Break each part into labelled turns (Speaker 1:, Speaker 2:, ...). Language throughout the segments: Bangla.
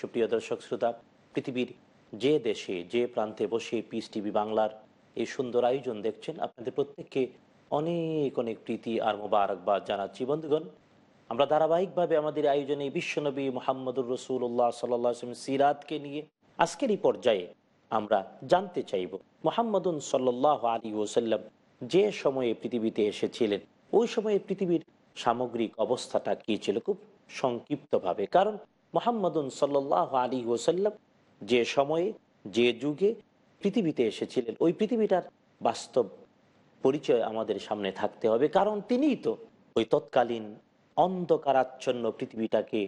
Speaker 1: সুপ্রিয় দর্শক শ্রোতা, পৃথিবীর যে দেশে, যে প্রান্তে বসে পিস টিভি বাংলার এই সুন্দর আয়োজন দেখছেন, আপনাদের প্রত্যেককে অনেক অনেক প্রীতি আর মোবারকবাদ জানাচ্ছি। বন্ধুগণ, আমরা ধারাবাহিকভাবে আমাদের আয়োজনে বিশ্বনবী মোহাম্মদুর রসুল্লাহ সাল্লাম সিরাতকে নিয়ে আজকের এই পর্যায়ে আমরা জানতে চাইব, মোহাম্মদুন সাল্লাহ আলী ওসাল্লাম যে সময়ে পৃথিবীতে এসেছিলেন, ওই সময়ে পৃথিবীর সামগ্রিক অবস্থাটা কি ছিল? খুব সংক্ষিপ্তভাবে। কারণ মোহাম্মদুন সাল্লাহ আলী ওসাল্লাম যে সময়ে, যে যুগে পৃথিবীতে এসেছিলেন, ওই পৃথিবীটার বাস্তব পরিচয় আমাদের সামনে থাকতে হবে। কারণ তিনিই তো ওই তৎকালীন অন্ধকারাচ্ছন্ন পৃথিবীটাকে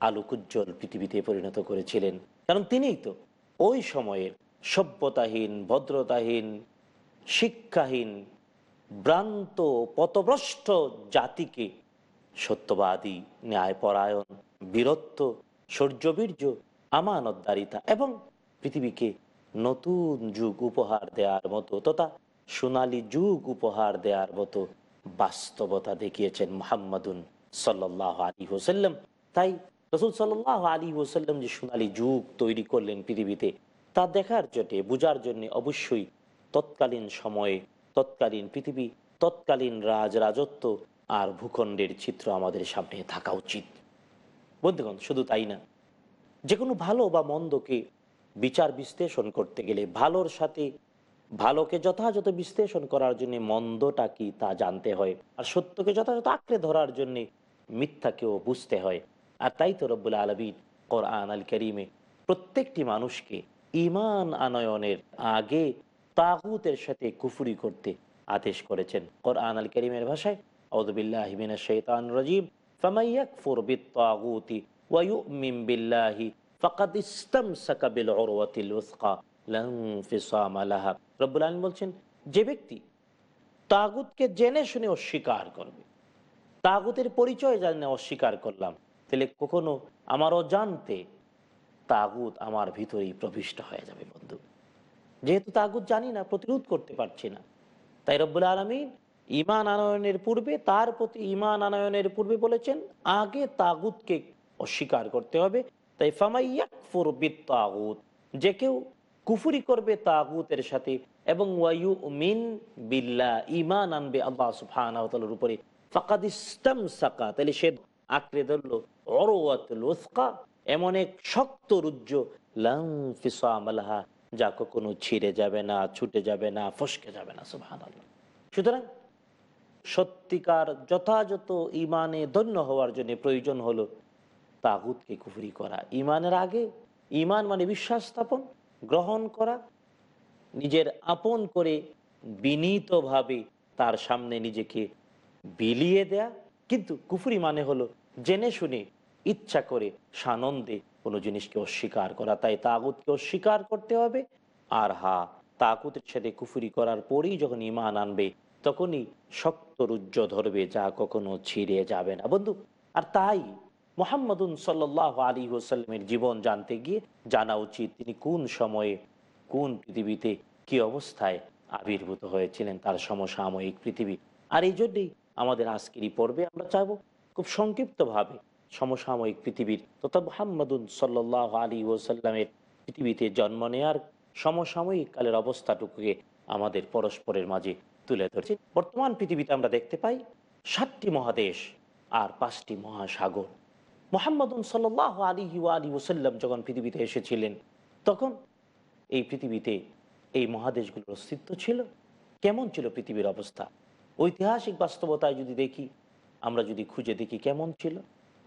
Speaker 1: আলোকুজ্জ্বল পৃথিবীতে পরিণত করেছিলেন। কারণ তিনিই তো ওই সময়ের সভ্যতাহীন, ভদ্রতাহীন, শিক্ষাহীন ভ্রান্ত, পথভ্রষ্ট জাতিকে সত্যবাদী, ন্যায়পরায়ণ, বীরত্ব শৌর্যবীর্য আমানতদারিতা এবং পৃথিবীকে নতুন যুগ উপহার দেওয়ার মতো তথা সোনালী যুগ উপহার দেওয়ার মতো বাস্তবতা দেখিয়েছেন মোহাম্মদুন সাল্লাহ আলী হোসাল্লাম তাই রসুল সাল্লাহ আলী হোসাল্লাম যে সোনালী যুগ তৈরি করলেন পৃথিবীতে, তা দেখার জন্যে, বোঝার জন্য অবশ্যই তৎকালীন সময়ে তৎকালীন পৃথিবী, তৎকালীন রাজ রাজত্ব আর ভূখণ্ডের চিত্র আমাদের সামনে থাকা উচিত। বন্ধুগণ, শুধু তাই না যে কোনো ভালো বা মন্দকে বিচার বিশ্লেষণ করতে গেলে ভালোর সাথে ভালোকে যথাযথ বিশ্লেষণ করার জন্য মন্দটা কি তা জানতে হয়, আর সত্যকে যথাযথ আঁকড়ে ধরার জন্য মিথ্যাকেও বুঝতে হয়। আর তাই তো রব্বুল আলবীর কোরআন আল করিমে প্রত্যেকটি মানুষকে ইমান আনয়নের আগে তাগুতের সাথে কুফুরি করতে আদেশ করেছেন। কোরআন আল করিমের ভাষায় বলছেন, যে ব্যক্তি তাগুতকে জেনে শুনে অস্বীকার করবে, তাগুতের পরিচয় জানে অস্বীকার করলাম, তাহলে কখনো আমারও জানতে তাগুত আমার ভিতরেই প্রবিষ্ট হয়ে যাবে বন্ধু। যেহেতু তাগুত জানি না, প্রতিরোধ করতে পারছি না। তাই রব্বুল আলমিন ইমান আনয়নের পূর্বে, তার প্রতি ইমান আনয়নের পূর্বে বলেছেন, আগে তাগুতকে অস্বীকার করতে হবে। তাই ফামাইয়াকফুর তাগুত যে কেউ কুফুরি করবে তাগুতের সাথে, এবং ওয়ায়ু মিন বিল্লা ইমান আনবে আল্লাহ সুফানার উপরে। ফাকাদ সাকা তাহলে সে আঁকড়ে ধরলো অরওয়াতুল উস্কা, এমন এক শক্ত রুজ্জ লাং ফিসাম আল্লাহ যা কখনো ছিঁড়ে যাবে না, ছুটে যাবে না, ফসকে যাবে না সুহান সুতরাং সত্যিকার যথাযথ ইমানে ধন্য হওয়ার জন্য প্রয়োজন হলো তাগুতকে কুফরি করা। ইমানের আগে ইমান মানে বিশ্বাস স্থাপন, গ্রহণ করা, নিজের আপন করে বিনীতভাবে তার সামনে নিজেকে বিলিয়ে দেয়া। কিন্তু কুফরি মানে হলো জেনে শুনে, ইচ্ছা করে, সানন্দে কোনো জিনিসকে অস্বীকার করা, তাই তাগুতকে অস্বীকার করতে হবে। আর হা তাগুতের সাথে কুফুরি করার পরেই যখন ইমান আনবে, তখনই শক্ত রুজ্জ ধরবে, যা কখনো ছিঁড়ে যাবে না। বন্ধু, আর তাই মোহাম্মদুন সাল্লাহ আলী ওসাল্লামের জীবন জানতে গিয়ে জানা উচিত তিনি কোন সময়ে কোন পৃথিবীতে কি অবস্থায় আবির্ভূত হয়েছিলেন, তার সমসাময়িক পৃথিবী। আর এই জন্যেই আমাদের আজকের এই পর্বে আমরা চাইব খুব সংক্ষিপ্তভাবে সমসাময়িক পৃথিবীর। তথা মোহাম্মদুন সাল্লাহ আলী ওসাল্লামের পৃথিবীতে জন্ম নেয়ার সমসাময়িক কালের অবস্থাটুকুকে আমাদের পরস্পরের মাঝে তুলে ধরছে। বর্তমান পৃথিবীতে আমরা দেখতে পাই সাতটি মহাদেশ আর পাঁচটি মহাসাগর। মোহাম্মদুন সাল্লাহ আলী আলী ওসাল্লাম যখন পৃথিবীতে এসেছিলেন, তখন এই পৃথিবীতে এই মহাদেশগুলোর অস্তিত্ব ছিল। কেমন ছিল পৃথিবীর অবস্থা? ঐতিহাসিক বাস্তবতায় যদি দেখি, আমরা যদি খুঁজে দেখি কেমন ছিল?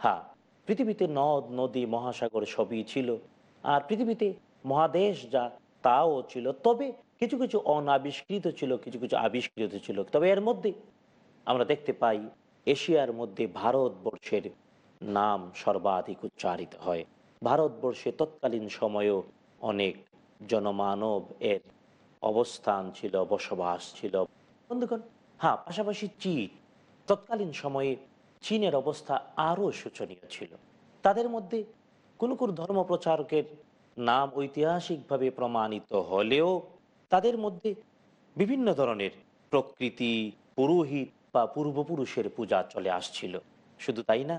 Speaker 1: হ্যাঁ পৃথিবীতে নদ, নদী, মহাসাগর সবই ছিল। আর পৃথিবীতে মহাদেশ যা, তাও ছিল। তবে কিছু কিছু অনাবিষ্কৃত ছিল, কিছু কিছু আবিষ্কৃত ছিল। তবে এর মধ্যে আমরা দেখতে পাই, এশিয়ার মধ্যে ভারতবর্ষের নাম সর্বাধিক উচ্চারিত হয়। ভারতবর্ষে তৎকালীন সময়েও অনেক জনমানব এর অবস্থান ছিল, বসবাস ছিল। বন্ধুগণ হ্যাঁ পাশাপাশি চীন। তৎকালীন সময়ে চীনের অবস্থা আরও শোচনীয় ছিল। তাদের মধ্যে কোনো কোনো ধর্ম প্রচারকের নাম ঐতিহাসিকভাবে প্রমাণিত হলেও তাদের মধ্যে বিভিন্ন ধরনের প্রকৃতি, পুরোহিত বা পূর্বপুরুষের পূজা চলে আসছিল। শুধু তাই না,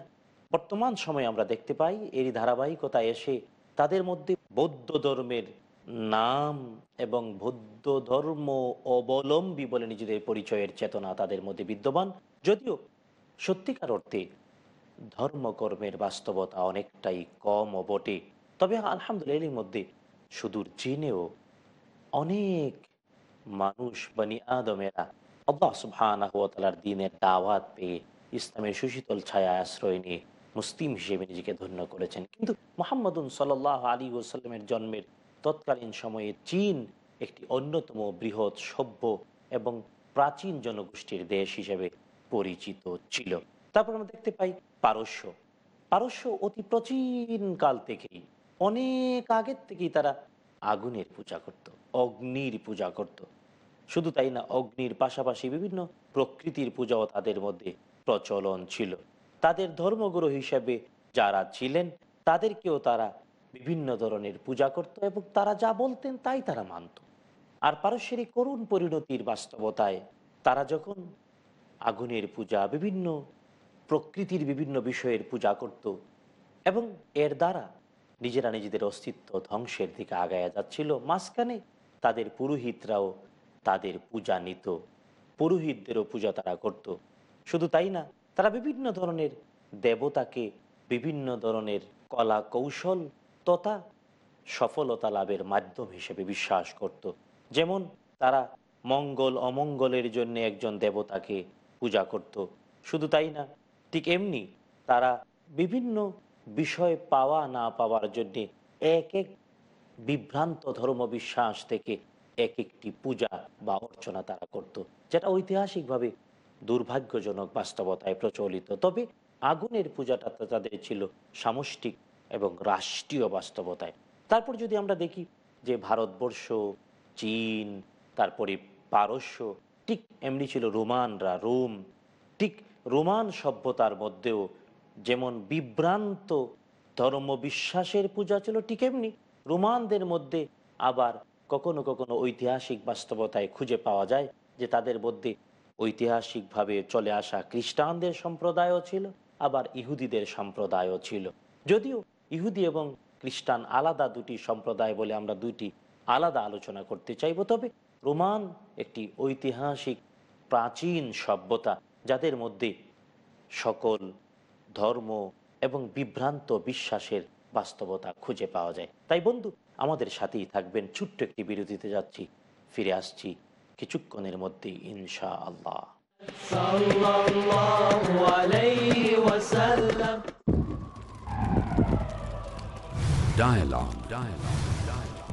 Speaker 1: বর্তমান সময়ে আমরা দেখতে পাই এরই ধারাবাহিকতা এসে তাদের মধ্যে বৌদ্ধ ধর্মের নাম এবং বৌদ্ধ ধর্ম অবলম্বী বলে নিজেদের পরিচয়ের চেতনা তাদের মধ্যে বিদ্যমান। যদিও সত্যিকার অর্থে ধর্মকর্মের বাস্তবতা অনেকটাই কম বটে। তবে আলহামদুলিল্লাহ মধ্যে সুদূর চীনেও অনেক মানুষ বানি আদমেরা আল্লাহ সুবহানার দিনের দাওয়াত পেয়ে ইসলামের সুশীতল ছায়া আশ্রয় নিয়ে মুসলিম হিসেবে নিজেকে ধন্য করেছেন। কিন্তু মোহাম্মদুন সাল আলী ওসাল্লামের জন্মের তৎকালীন সময়ে চীন একটি অন্যতম বৃহৎ সভ্য এবং প্রাচীন জনগোষ্ঠীর দেশ হিসেবে পরিচিত ছিল। তারপর আমরা দেখতে পাই পারস্য। পারস্য অতি প্রাচীন কাল থেকেই, অনেক আগের থেকেই তারা আগুনের পূজা করত, অগ্নির পূজা করত। শুধু তাই না, অগ্নির পাশাপাশি বিভিন্ন প্রকৃতির পূজাও তাদের মধ্যে প্রচলন ছিল। তাদের ধর্মগুরু হিসেবে যারা ছিলেন, তাদেরকেও তারা বিভিন্ন ধরনের পূজা করত এবং তারা যা বলতেন তাই তারা মানত। আর পারস্যের এই করুণ পরিণতির বাস্তবতায় তারা যখন আগুনের পূজা বিভিন্ন প্রকৃতির বিভিন্ন বিষয়ের পূজা করত এবং এর দ্বারা নিজেরা নিজেদের অস্তিত্ব ধ্বংসের দিকে আগায়া যাচ্ছিল। মাঝখানে তাদের পুরোহিতরাও তাদের পূজা নিত। পুরোহিতদেরও পূজা তারা করত। শুধু তাই না, তারা বিভিন্ন ধরনের দেবতাকে, বিভিন্ন ধরনের কলা কৌশল তথা সফলতা লাভের মাধ্যম হিসেবে বিশ্বাস করত। যেমন তারা মঙ্গল অমঙ্গলের জন্য একজন দেবতাকে পূজা করত। শুধু তাই না, ঠিক এমনি তারা বিভিন্ন বিষয় পাওয়া না পাওয়ার জন্যে এক এক বিভ্রান্ত ধর্ম বিশ্বাস থেকে এক একটি পূজা বা অর্চনা তারা করত, যেটা ঐতিহাসিকভাবে দুর্ভাগ্যজনক বাস্তবতায় প্রচলিত। তবে আগুনের পূজাটা তাদের ছিল সামষ্টিক এবং রাষ্ট্রীয় বাস্তবতায়। তারপর যদি আমরা দেখি যে ভারতবর্ষ, চীন, তারপরে পারস্য ঠিক এমনি ছিল রোমানরা, রোম। ঠিক রোমান সভ্যতার মধ্যেও যেমন বিভ্রান্ত ধর্ম বিশ্বাসের পূজা ছিল, ঠিক এমনি রোমানদের মধ্যে আবার কখনো কখনো ঐতিহাসিক বাস্তবতায় খুঁজে পাওয়া যায় যে তাদের মধ্যে ঐতিহাসিকভাবে চলে আসা খ্রিস্টানদের সম্প্রদায়ও ছিল, আবার ইহুদিদের সম্প্রদায়ও ছিল। যদিও ইহুদি এবং খ্রিস্টান আলাদা দুটি সম্প্রদায় বলে আমরা দুইটি আলাদা আলোচনা করতে চাইব, তবে রোমান একটি ঐতিহাসিক প্রাচীন সভ্যতা যাদের মধ্যে সকল ধর্ম এবং বিভ্রান্ত বিশ্বাসের বাস্তবতা খুঁজে পাওয়া যায় তাই বন্ধু আমাদের সাথেই থাকবেন ছোট্ট একটি বিরতিতে যাচ্ছি ফিরে আসছি কিছুক্ষণের মধ্যে ইনশা আল্লাহ
Speaker 2: Dialogue. Dialogue.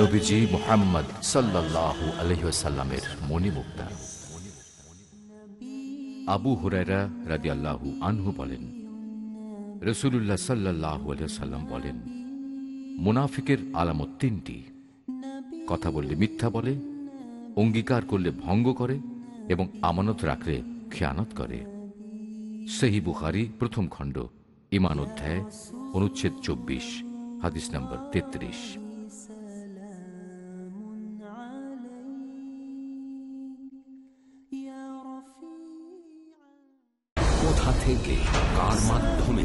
Speaker 3: নবীজি মোহাম্মদ সাল্লাল্লাহু আলহিসাল্লামের মণিমুক্তা। আবু হুরায়রা রাদিয়াল্লাহু আনহু বলেন রসুল্লাহ সাল্লাহ সাল্লাম বলেন, মুনাফিকের আলামত তিনটি। কথা বললে মিথ্যা বলে, অঙ্গীকার করলে ভঙ্গ করে এবং আমানত রাখলে খেয়ানত করে। সেহি বুখারি, প্রথম খণ্ড ইমান অধ্যায়, অনুচ্ছেদ চব্বিশ, হাদিস নম্বর তেত্রিশ।
Speaker 2: থেকে কার মাধ্যমে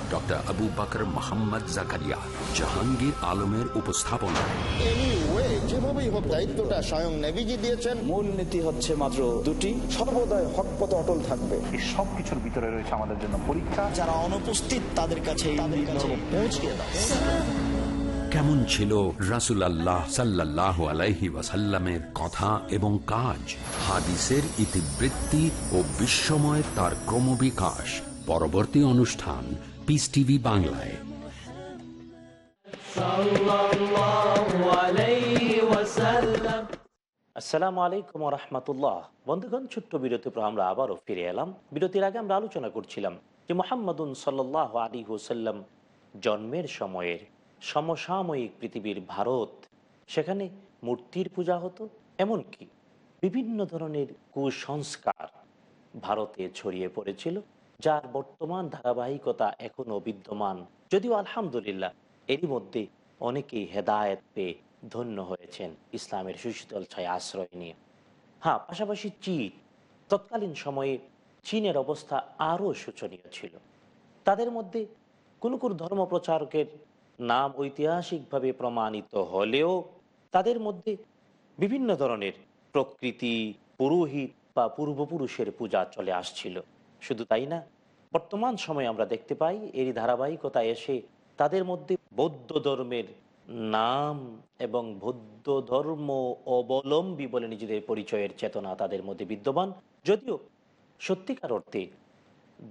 Speaker 2: Doctor Abu Bakar Mohammad Zakaria Jahangir আলমের উপস্থাপনা
Speaker 4: যেভাবেই হোক দায়িত্বটা স্বয়ং নেভিজি দিয়েছেন।
Speaker 5: মূল নীতি হচ্ছে মাত্র দুটি সর্বদাই হক অটল থাকবে।
Speaker 6: এই সব ভিতরে রয়েছে আমাদের জন্য পরীক্ষা।
Speaker 4: যারা অনুপস্থিত তাদের কাছে এই মর্ম পৌঁছিয়ে দাও।
Speaker 2: কেমন ছিল রাসুল আল্লাহ সাল্লাহ আলাইহি ওয়াসাল্লামের কথা এবং কাজ? হাদিসের ইতিবৃত্তি ও বিশ্বময় তার ক্রমবিকাশ। পরবর্তী অনুষ্ঠান পিস টিভি বাংলায়
Speaker 1: আসসালামু আলাইকুম রহমতুল্লাহ। বন্ধুগণ, ছোট্ট বিরতি পর আমরা আবারও ফিরে এলাম। বিরতির আগে আমরা আলোচনা করছিলাম যে মোহাম্মদুন সাল্লাহ আলী হুসাল্লাম জন্মের সময়ের সমসাময়িক পৃথিবীর ভারত, সেখানে মূর্তির পূজা হতো, এমনকি বিভিন্ন ধরনের কুসংস্কার ভারতে ছড়িয়ে পড়েছিল। যার বর্তমান ধারাবাহিকতা এখনও বিদ্যমান। যদিও আলহামদুলিল্লাহ, এরই মধ্যে অনেকেই হেদায়েত পেয়ে ধন্য হয়েছেন ইসলামের সুশীতল ছায় আশ্রয় নিয়ে। হ্যাঁ পাশাপাশি চীন। তৎকালীন সময়ে চীনের অবস্থা আরও শোচনীয় ছিল। তাদের মধ্যে কোনো কোনো ধর্মপ্রচারকের নাম ঐতিহাসিকভাবে প্রমাণিত হলেও তাদের মধ্যে বিভিন্ন ধরনের প্রকৃতি, পুরোহিত বা পূর্বপুরুষের পূজা চলে আসছিল। শুধু তাই না? বর্তমান সময়ে আমরা দেখতে পাই এরই ধারাবাহিকতা এসে তাদের মধ্যে বৌদ্ধ ধর্মের নাম এবং বৌদ্ধ ধর্ম অবলম্বী বলে নিজেদের পরিচয়ের চেতনা তাদের মধ্যে বিদ্যমান। যদিও সত্যিকার অর্থে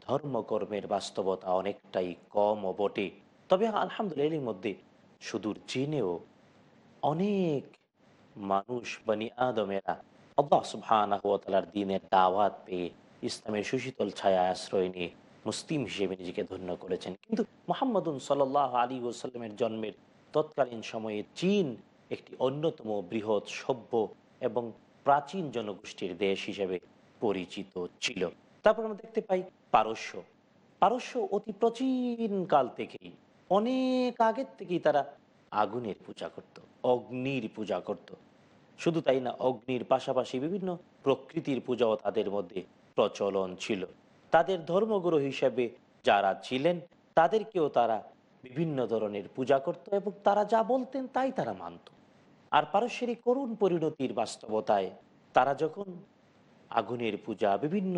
Speaker 1: ধর্মকর্মের বাস্তবতা অনেকটাই কম বটে। তবে আলহামদুলিল্লাহ এর মধ্যে সুদূর চীনেও অনেক মানুষ বানি আদমেরা আল্লাহ সুবহানার দিনের দাওয়াত পেয়ে ইসলামের সুশীতল ছায়া আশ্রয় নিয়ে মুসলিম হিসেবে নিজেকে ধন্য করেছেন। কিন্তু মোহাম্মদুন সাল আলী ওসাল্লামের জন্মের তৎকালীন সময়ে চীন একটি অন্যতম বৃহৎ সভ্য এবং প্রাচীন জনগোষ্ঠীর দেশ হিসেবে পরিচিত ছিল। তারপর আমরা দেখতে পাই পারস্য। পারস্য অতি প্রাচীন কাল থেকেই অনেক আগের থেকেই তারা আগুনের পূজা করত, অগ্নির পূজা করত। শুধু তাই না, অগ্নির পাশাপাশি বিভিন্ন প্রকৃতির পূজাও তাদের মধ্যে প্রচলন ছিল। তাদের ধর্মগুরু হিসেবে যারা ছিলেন, তাদেরকেও তারা বিভিন্ন ধরনের পূজা করত এবং তারা যা বলতেন তাই তারা মানত। আর পারস্যের করুণ পরিণতির বাস্তবতায় তারা যখন আগুনের পূজা, বিভিন্ন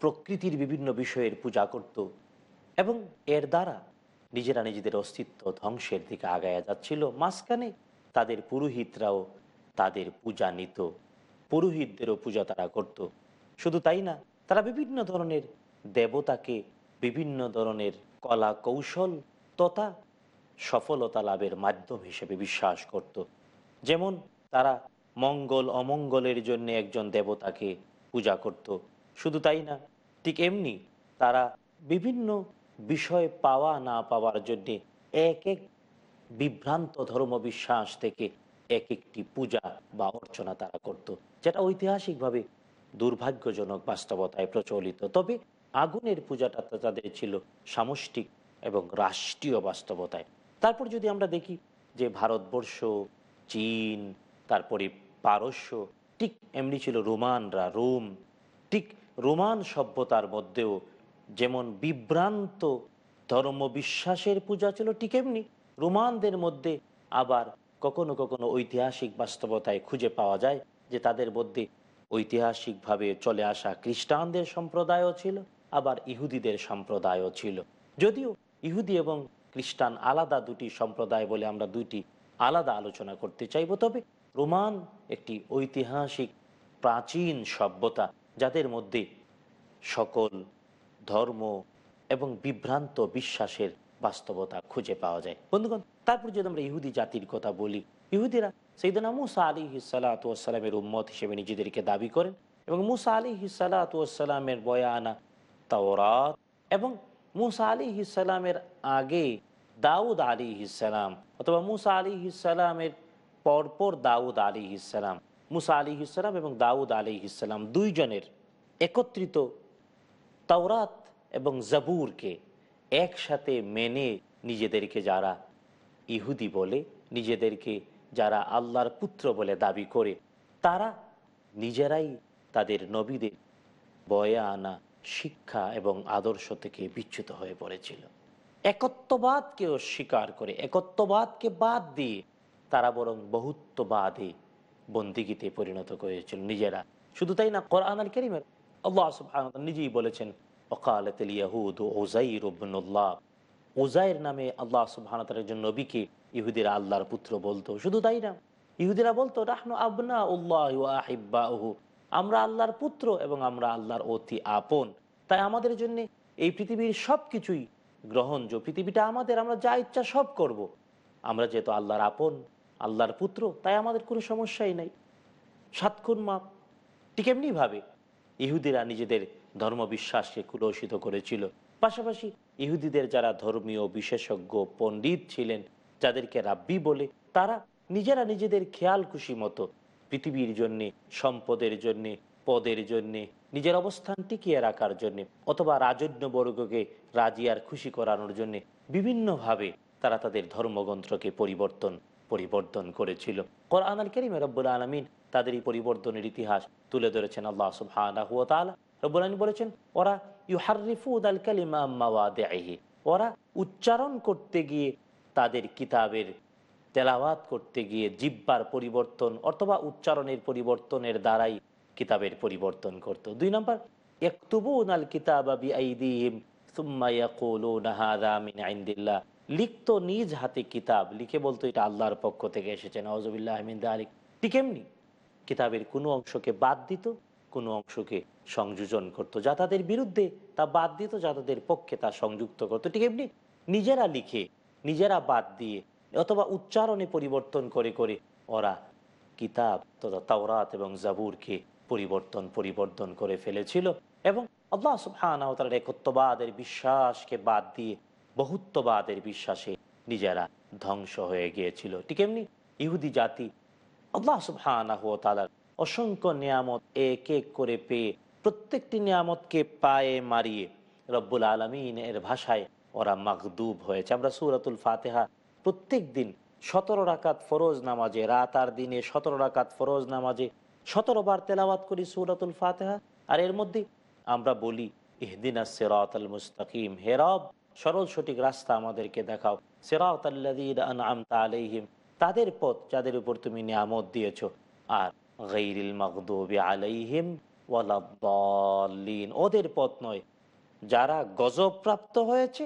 Speaker 1: প্রকৃতির বিভিন্ন বিষয়ের পূজা করত এবং এর দ্বারা নিজেরা নিজেদের অস্তিত্ব ধ্বংসের দিকে আগায়া যাচ্ছিল, মাঝখানে তাদের পুরোহিতরাও তাদের পূজা নিত। পুরোহিতদেরও পূজা তারা করত। শুধু তাই না, তারা বিভিন্ন ধরনের দেবতাকে, বিভিন্ন ধরনের কলা কৌশল তথা সফলতা লাভের মাধ্যম হিসেবে বিশ্বাস করত। যেমন তারা মঙ্গল অমঙ্গলের জন্য একজন দেবতাকে পূজা করত। শুধু তাই না, ঠিক এমনি তারা বিভিন্ন বিষয় পাওয়া না পাওয়ার জন্যে এক এক বিভ্রান্ত ধর্ম বিশ্বাস থেকে এক একটি পূজা বা অর্চনা তারা করত, যেটা ঐতিহাসিকভাবে দুর্ভাগ্যজনক বাস্তবতায় প্রচলিত। তবে আগুনের পূজাটা তাদের ছিল সামষ্টিক এবং রাষ্ট্রীয় বাস্তবতায়। তারপর যদি আমরা দেখি যে ভারতবর্ষ, চীন, তারপরে পারস্য, ঠিক এমনি ছিল রোমানরা, রোম, ঠিক রোমান সভ্যতার মধ্যেও যেমন বিভ্রান্ত ধর্ম বিশ্বাসের পূজা ছিল, ঠিক এমনি রোমানদের মধ্যে আবার কখনো কখনো ঐতিহাসিক বাস্তবতায় খুঁজে পাওয়া যায় যে তাদের মধ্যে ঐতিহাসিকভাবে চলে আসা খ্রিস্টানদের সম্প্রদায়ও ছিল, আবার ইহুদিদের সম্প্রদায়ও ছিল। যদিও ইহুদি এবং খ্রিস্টান আলাদা দুটি সম্প্রদায় বলে আমরা দুটি আলাদা আলোচনা করতে চাইব, তবে রোমান একটি ঐতিহাসিক প্রাচীন সভ্যতা, যাদের মধ্যে সকল ধর্ম এবং বিভ্রান্ত বিশ্বাসের বাস্তবতা খুঁজে পাওয়া যায়। বন্ধুগণ, তারপর যদি আমরা ইহুদি জাতির কথা বলি, ইহুদিরা সেইদিনা মুসা আলী হিসালাতামের উম্মত হিসেবে নিজেদেরকে দাবি করেন এবং মুসা আলী হিসালাতামের বয়ানা, তাওরাত এবং মুসা আলী হিসালামের আগে দাউদ আলী হিসালাম অথবা মুসা আলী ইসালামের পরপর দাউদ আলী হিসালাম মুসা আলী ইসালাম এবং দাউদ আলী ইসালাম দুইজনের একত্রিত তাওরাত এবং জাবুরকে একসাথে মেনে নিজেদেরকে যারা ইহুদি বলে নিজেদেরকে যারা আল্লাহর পুত্র বলে দাবি করে, তারা নিজেরাই তাদের নবীদের বয়ে আনা শিক্ষা এবং আদর্শ থেকে বিচ্যুত হয়ে পড়েছিল। একত্ববাদকে অস্বীকার করে, একত্ববাদকে বাদ দিয়ে তারা বরং বহুত্ববাদে বন্দিগিতে পরিণত করেছিল নিজেরা। শুধু তাই না, কোরআন আল করিমের নিজেই বলেছেন, ওকালাতিল ইয়াহুদ ওজাইর ইবনুল্লাহ। ওজাইর নামে আল্লাহ সুবহানাহু ওয়া একজন নবীকে ইহুদিরা আল্লাহর পুত্র বলতো, শুধু তাই না? ইহুদিরা বলতো রাহনু আবনা উল্লাহ আহিব্বাহু আমরা আল্লাহর পুত্র এবং আমরা আল্লাহর অতি আপন। তাই আমাদের জন্য এই পৃথিবীর সব কিছুই গ্রহণযোগ্য পৃথিবীটা আমাদের, আমরা যা ইচ্ছা সব করব। আমরা যেহেতু আল্লাহর আপন, আল্লাহর পুত্র, তাই আমাদের কোনো সমস্যাই নাই। সাতক্ষণ মাপ, ঠিক এমনিভাবে ইহুদিরা নিজেদের ধর্মবিশ্বাসকে কুলসিত করেছিল। পাশাপাশি ইহুদিদের যারা ধর্মীয় বিশেষজ্ঞ পণ্ডিত ছিলেন যাদেরকে রাব্বি বলে, তারা নিজেরা নিজেদের খেয়াল খুশি মতো পৃথিবীর জন্যে, সম্পদের জন্যে, পদের জন্যে, নিজের অবস্থান টিকিয়ে রাখার জন্যে অথবা রাজন্যবর্গকে রাজি আর খুশি করানোর জন্যে বিভিন্নভাবে তারা তাদের ধর্মগ্রন্থকে পরিবর্তন পরিবর্তন করেছিল। কোরআন আল রব্বুল আলমিন তাদের এই পরিবর্তনের ইতিহাস তুলে ধরেছেন আল্লাহ আলমিন বলেছেন, ওরা ইউহারিফুদ আল কালিমা ওরা উচ্চারণ করতে গিয়ে তাদের কিতাবের তেলাওয়াত করতে গিয়ে জিব্বার পরিবর্তন অথবা উচ্চারণের পরিবর্তনের দ্বারাই কিতাবের পরিবর্তন করত। দুই নম্বর একতুবুন আল কিতাব লিখতো নিজ হাতে কিতাব, লিখে বলতো এটা আল্লাহর পক্ষ থেকে এসেছে নওয়াজবিল্লাহ আহমিদ আলী ঠিক এমনি কিতাবের কোনো অংশকে বাদ দিত, কোনো অংশকে সংযোজন করত। যা তাদের বিরুদ্ধে তা বাদ দিত, যা তাদের পক্ষে তা সংযুক্ত করতো। ঠিক এমনি নিজেরা লিখে নিজেরা বাদ দিয়ে, অথবা উচ্চারণে পরিবর্তন করে করে ওরা কিতাব, তথা তাওরাত এবং জাবুরকে পরিবর্তন পরিবর্তন করে ফেলেছিল এবং আল্লাহ তাআলার একত্ববাদের বিশ্বাসকে বাদ দিয়ে, বহুত্ববাদের বিশ্বাসে নিজেরা ধ্বংস হয়ে গিয়েছিল। ঠিক এমনি ইহুদি জাতি আল্লাহ সুবহানাহু তাআলার অসংখ্য নিয়ামত এক এক করে পেয়ে, প্রত্যেকটি নিয়ামতকে পায়ে মারিয়ে, রব্বুল আলমিন এর ভাষায় ওরা মাগদুব হয়েছে। আমরা সুরাতুল ফাতেহা প্রত্যেক দিন সতেরো রাকাত ফরোজ নামাজে, রাত আর দিনে সতেরো রাকাত ফরোজ নামাজে সতেরো বার তেলাওয়াত করি সুরাতুল ফাতেহা। আর এর মধ্যে আমরা বলি ইহদিনা সেরাত আল মুস্তাকিম হেরব সরল সঠিক রাস্তা আমাদেরকে দেখাও। সেরাত আলাইহিম, তাদের পথ যাদের উপর তুমি নিয়ামত দিয়েছ। আর গৈরিল মকদুবি আলাইহিম ওদের পথ নয়, যারা গজব প্রাপ্ত হয়েছে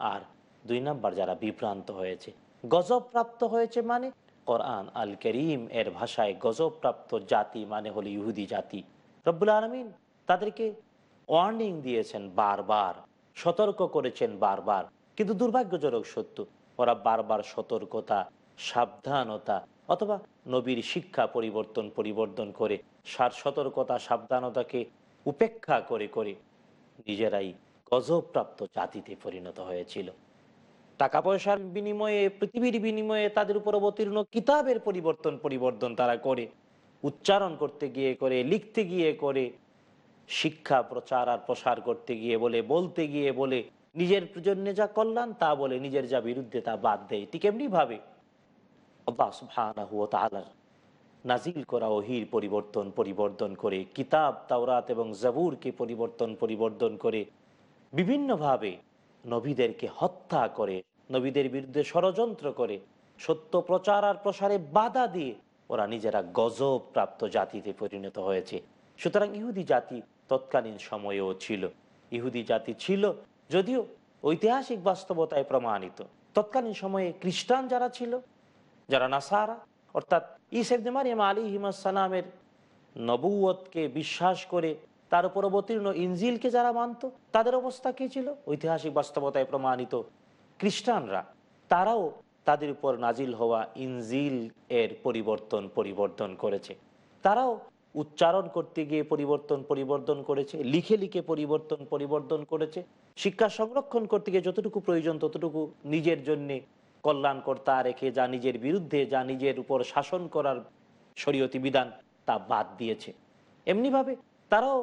Speaker 1: আর দুই নাম্বার যারা বিভ্রান্ত হয়েছে। গজব প্রাপ্ত হয়েছে মানে? কোরআন আল করিম এর ভাষায় গজব প্রাপ্ত জাতি মানে হলো ইহুদি জাতি। রব্বুল আলমিন তাদেরকে ওয়ার্নিং দিয়েছেন বারবার, সতর্ক করেছেন বারবার। কিন্তু দুর্ভাগ্যজনক সত্য, ওরা বারবার সতর্কতা, সাবধানতা অথবা নবীর শিক্ষা পরিবর্তন পরিবর্তন করে, সার সতর্কতা, সাবধানতাকে উপেক্ষা করে করে নিজেরাই গজবপ্রাপ্ত জাতিতে পরিণত হয়েছিল। টাকা পয়সার বিনিময়ে, পৃথিবীর বিনিময়ে তাদের উপর অবতীর্ণ কিতাবের পরিবর্তন পরিবর্তন তারা করে, উচ্চারণ করতে গিয়ে করে, লিখতে গিয়ে করে, শিক্ষা, প্রচার আর প্রসার করতে গিয়ে বলে, বলতে গিয়ে বলে, নিজের জন্য যা কল্যাণ তা বলে, নিজের যা বিরুদ্ধে তা বাদ দেয়। ঠিক এমনি ভাবে নাজিল করা ওহির পরিবর্তন পরিবর্তন করে, কিতাব, তাওরাত এবং জাবুরকে পরিবর্তন পরিবর্তন করে বিভিন্নভাবে নবীদেরকে হত্যা করে, নবীদের বিরুদ্ধে ষড়যন্ত্র করে, সত্য প্রচার আর প্রসারে বাধা দিয়ে ওরা নিজেরা গজব প্রাপ্ত জাতিতে পরিণত হয়েছে। সুতরাং ইহুদি জাতি তৎকালীন সময়েও ছিল। ইহুদি জাতি ছিল যদিও ঐতিহাসিক বাস্তবতায় প্রমাণিত। তৎকালীন সময়ে খ্রিস্টান যারা ছিল, যারা নাসারা, অর্থাৎ ইসেবনে মারিয়াম আলী হিমাসালামের নবুয়তকে বিশ্বাস করে তার উপর অবতীর্ণ ইনজিলকে যারা মানত, তাদের অবস্থা কী ছিল? ঐতিহাসিক বাস্তবতায় প্রমাণিত খ্রিস্টানরা, তারাও তাদের উপর নাজিল হওয়া ইনজিল এর পরিবর্তন পরিবর্তন করেছে। তারাও উচ্চারণ করতে গিয়ে পরিবর্তন পরিবর্তন করেছে, লিখে লিখে পরিবর্তন পরিবর্তন করেছে। শিক্ষা সংরক্ষণ করতে গিয়ে যতটুকু প্রয়োজন, ততটুকু নিজের জন্যে কল্যাণকর তা রেখে যা নিজের বিরুদ্ধে, যা নিজের উপর শাসন করার শরীয়তি বিধান তা বাদ দিয়েছে। এমনিভাবে তারাও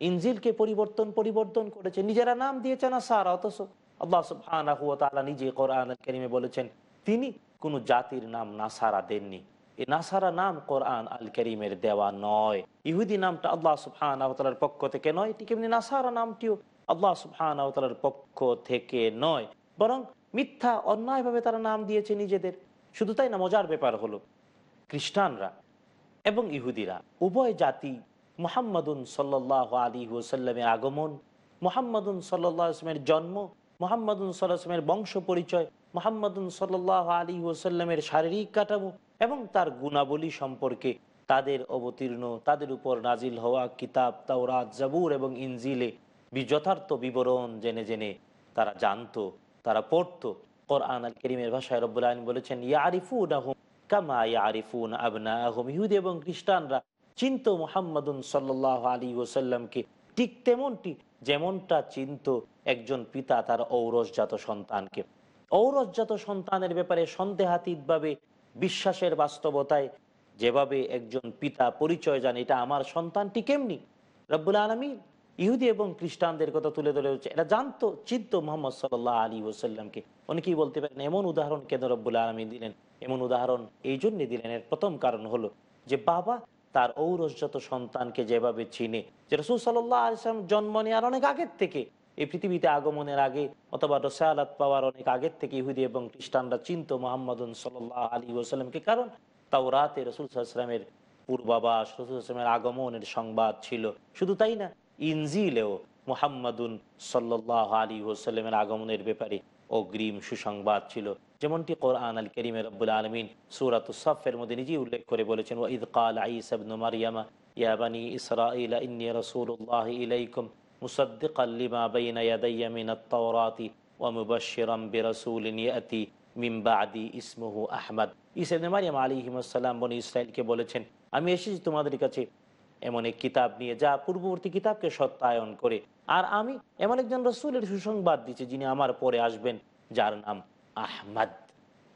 Speaker 1: ইনজিলকে পরিবর্তন পরিবর্তন করেছে। নিজেরা নাম দিয়েছে না সারা অথচ আল্লাহ নিজে কোরআন কারিমে বলেছেন, তিনি কোনো জাতির নাম নাসারা দেননি। এই নাসারা নাম কোরআন আল করিমের দেওয়া নয়। ইহুদি নামটা আল্লাহ সুবহানার পক্ষ থেকে নয়, ঠিক এমনি নাসারা নামটিও আল্লাহ সুবহানার পক্ষ থেকে নয়। বরং মিথ্যা, অন্যায়ভাবে তারা নাম দিয়েছে নিজেদের। শুধু তাই না, মজার ব্যাপার হলো, খ্রিস্টানরা এবং ইহুদিরা উভয় জাতি মোহাম্মদুন সাল্লাহ আলী ওসাল্লামের আগমন, মোহাম্মদুন সাল্লাহ জন্ম, মোহাম্মদুন সাল্লাহ আসলামের বংশ পরিচয়, মোহাম্মদুন সাল্লাহ আলী ওসাল্লামের শারীরিক কাঠামো এবং তার গুণাবলী সম্পর্কে তাদের অবতীর্ণ, তাদের উপর নাজিল হওয়া কিতাব, তাওরাত, জাবুর এবং ইনজিলে যথার্থ বিবরণ জেনে জেনে তারা জানতো, তারা পড়তো। কোরআন আল করিমের ভাষায় রব্বুল আলম বলেছেন ইয়ারিফুন আহম কামা ইয়ারিফুন আবনা আহম ইহুদি এবং খ্রিস্টানরা চিন্ত মোহাম্মদুন সাল্লাহ আলী ওসাল্লামকে ঠিক তেমনটি, যেমনটা চিন্ত একজন পিতা তার ঔরসজাত সন্তানকে। ঔরসজাত সন্তানের ব্যাপারে সন্দেহাতীতভাবে, বিশ্বাসের বাস্তবতায় যেভাবে একজন পিতা পরিচয় জানে, এটা আমার সন্তানটি কেমনি? রব্বুল আলমী ইহুদি এবং খ্রিস্টানদের কথা তুলে ধরে হচ্ছে, এটা জানতো, চিন্ত মোহাম্মদ সাল্লাহ আলী ওসাল্লামকে অনেকেই বলতে পারেন, এমন উদাহরণ কেন রব্বুল আলমী দিলেন? এমন উদাহরণ এই জন্যে দিলেন, এর প্রথম কারণ হলো যে বাবা তার ঔরসজাত সন্তানকে যেভাবে চিনে যে রসুল সাল্লাহ আলিয়াম জন্ম নেওয়ার অনেক আগের থেকে, এই পৃথিবীতে আগমনের আগে অথবা রসায়ালাত পাওয়ার অনেক আগের থেকে ইহুদি এবং খ্রিস্টানরা চিনত মোহাম্মদুন সাল্লাহ আলী ওসাল্লামকে কারণ তাও রাতে রসুল সাল্লামের পূর্বাবাস রসুল আসলামের আগমনের সংবাদ ছিল। শুধু তাই না, ইনজিলেও মোহাম্মদুন সাল্লাহ আলী ওসাল্লামের আগমনের ব্যাপারে অগ্রিম সুসংবাদ ছিল। যেমনটি কোরআন আল করিম রব্বুল আলমিন সুরাত সফের মধ্যে নিজেই উল্লেখ করে বলেছেন ও ঈদ কাল আইসাবনু মারিয়ামা ইয়াবানি ইসরাইলা ইন্নি রসুল্লাহ ইলাইকুম মুসাদ্দিকাল লিমা বাইনা ইয়াদাইয়া মিন আত-তাওরাতি ওয়া মুবাশশিরাম বিরাসূলিন ইয়াতি মিন বাদি ইসমুহু আহমদ। ঈসা ইবনে মারিয়াম আলাইহিস সালাম বনি ইসরাইলকে বলেছেন, আমি এসেছি তোমাদের কাছে এমন এক কিতাব নিয়ে যা পূর্ববর্তী কিতাবকে সত্যায়ন করে আর আমি এমন একজন রসুলের সুসংবাদ দিচ্ছি যিনি আমার পরে আসবেন, যার নাম আহমদ।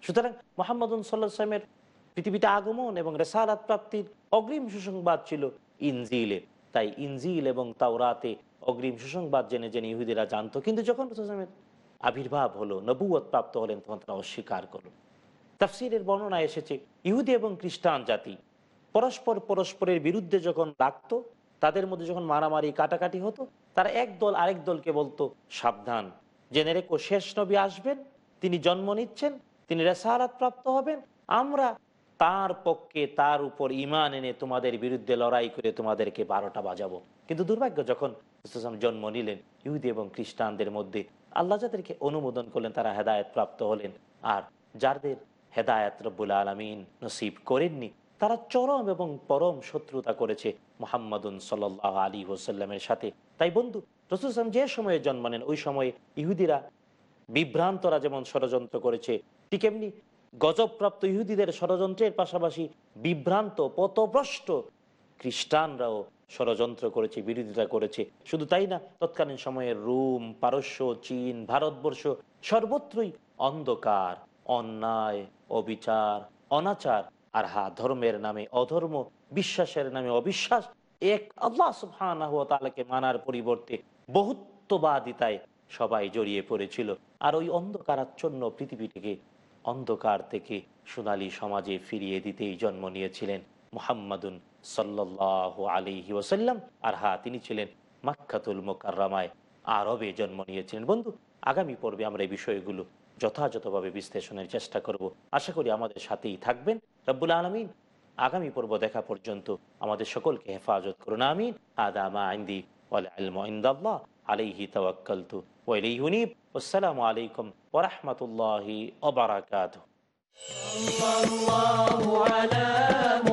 Speaker 1: সুতরাং মোহাম্মদুন সাল্লাহ সাল্লামের পৃথিবীতে আগমন এবং রেসালাত প্রাপ্তির অগ্রিম সুসংবাদ ছিল ইনজিলে। তাই ইনজিল এবং তাওরাতে অগ্রিম সুসংবাদ জেনে জেনে ইহুদিরা জানতো। কিন্তু যখন রসুলের আবির্ভাব হলো নবুয়ত প্রাপ্ত হলেন, তখন তারা অস্বীকার করল। তাফসিরের বর্ণনা এসেছে, ইহুদি এবং খ্রিস্টান জাতি পরস্পর পরস্পরের বিরুদ্ধে যখন লাগতো তাদের মধ্যে যখন মারামারি, কাটাকাটি হতো তারা এক দল আরেক দলকে বলতো, সাবধান। জেনে রেখো, শেষ নবী আসবেন, তিনি জন্ম নিচ্ছেন, তিনি রেসারাত প্রাপ্ত হবেন। আমরা তার পক্ষে তার উপর ইমান এনে তোমাদের বিরুদ্ধে লড়াই করে তোমাদেরকে বারোটা বাজাবো। কিন্তু দুর্ভাগ্য, যখন জন্ম নিলেন, ইহুদি এবং খ্রিস্টানদের মধ্যে আল্লাহ যাদেরকে অনুমোদন করলেন, তারা হেদায়ত প্রাপ্ত হলেন। আর যাদের হেদায়ত রব্বুল আলমিন নসিব করেননি, তারা চরম এবং পরম শত্রুতা করেছে মোহাম্মদুন সাল্লাহ আলী হোসাল্লামের সাথে। তাই বন্ধু রসুলাম যে সময়ে জন্ম নেন, ওই সময়ে ইহুদিরা বিভ্রান্তরা যেমন ষড়যন্ত্র করেছে, ঠিক এমনি গজবপ্রাপ্ত ইহুদিদের ষড়যন্ত্রের পাশাপাশি বিভ্রান্ত, পথভ্রষ্ট খ্রিস্টানরাও ষড়যন্ত্র করেছে, বিরোধিতা করেছে। শুধু তাই না, তৎকালীন সময়ে রোম, পারস্য, চীন, ভারতবর্ষ সর্বত্রই অন্ধকার, অন্যায়, অবিচার, অনাচার, আর হা ধর্মের নামে অধর্ম, বিশ্বাসের নামে অবিশ্বাস এক আল্লাহ সুবহানাহু ওয়া তাআলাকে মানার পরিবর্তে বহুত্ববাদিতায় সবাই জড়িয়ে পড়েছিল। আর ওই অন্ধকারাচ্ছন্ন পৃথিবীটিকে অন্ধকার থেকে সোনালী সমাজে ফিরিয়ে দিতেই জন্ম নিয়েছিলেন মুহাম্মাদুন সাল্লাহ আলিহি ওসাল্লাম আর হা তিনি ছিলেন মাক্কাতুল মোকাররামায় আরবে জন্ম নিয়েছিলেন। বন্ধু, আগামী পর্বে আমরা এই বিষয়গুলো যথাযথভাবে বিশ্লেষণের চেষ্টা করব। আশা করি আমাদের সাথেই থাকবেন। রব্বুল আলমিন আগামী পর্ব দেখা পর্যন্ত আমাদের সকলকে হেফাজত করুন, আমিন। আদামা আইন্দি ওয়াল আলাইহি ওয়াইলি ইউনিব আসসালামু আলাইকুম ওরহমতুল্লাহি ওবরাকাত
Speaker 6: কোরআন ও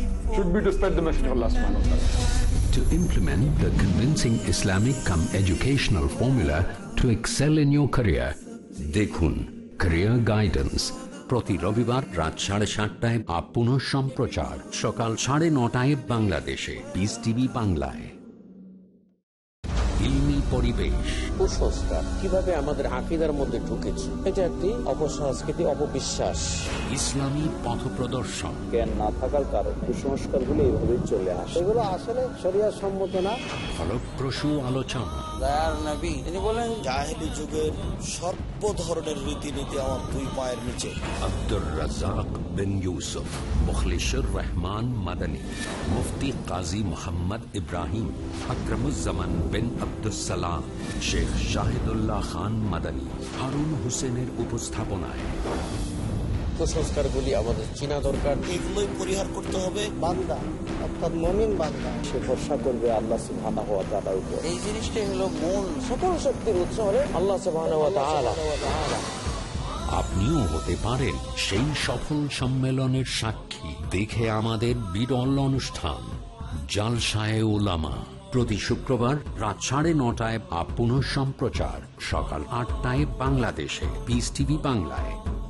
Speaker 7: should be to spread the message of Allah subhanahu wa ta'ala.
Speaker 2: To implement the convincing Islamic come educational formula to excel in your career. দেখুন Career Guidance প্রতি রবিবার রাত সাড়ে সাতটায় আপ পুনঃ সম্প্রচার সকাল সাড়ে নটায় বাংলাদেশে বিস টিভি বাংলায় পরিবেশ।
Speaker 8: কুসংস্কার কীভাবে আমাদের আকিদার মধ্যে ঢুকেছে এটা একটি অপসংস্কৃতি অপবিশ্বাস।
Speaker 2: ইসলামী পথ প্রদর্শন
Speaker 9: জ্ঞান না থাকার কারণে কুসংস্কারগুলো এইভাবে চলে আসে।
Speaker 8: এগুলো আসলে শরিয়া সম্মত না।
Speaker 2: ফলপ্রসূ আলোচনা।
Speaker 4: তিনি বলেন জাহেলি যুগের সর্ব ধরনের রীতিনীতি আমার দুই পায়ের নিচে।
Speaker 2: আব্দুর রাজাক বিন ইউসুফ মুখলিশুর রহমান মাদানী মুফতি কাজী মোহাম্মদ ইব্রাহিম আকরমুজ্জামান বিন আব্দুসালাম শেখ শাহিদুল্লাহ খান মাদানী হারুন হোসেনের উপস্থাপনায়।
Speaker 8: কুসংস্কারগুলি আমাদের চিনা দরকার।
Speaker 4: এগুলোই পরিহার করতে হবে।
Speaker 8: বান্দা অর্থাৎ মমিন বান্দা
Speaker 9: সে ভরসা করবে আল্লাহ সুবহানাহু ওয়া তাআলার উপর।
Speaker 8: এই জিনিসটাই হলো মূল। সকল শক্তির উৎস হলে আল্লাহ সুবহানাহু ওয়া তাআলা।
Speaker 2: আপনিও হতে পারেন সেই সফল সম্মেলনের সাক্ষী। দেখে আমাদের বিরল অনুষ্ঠান জালসায় ওলামা প্রতি শুক্রবার রাত সাড়ে নটায় বা পুনঃ সম্প্রচার সকাল আটটায় বাংলাদেশে বিস টিভি বাংলায়।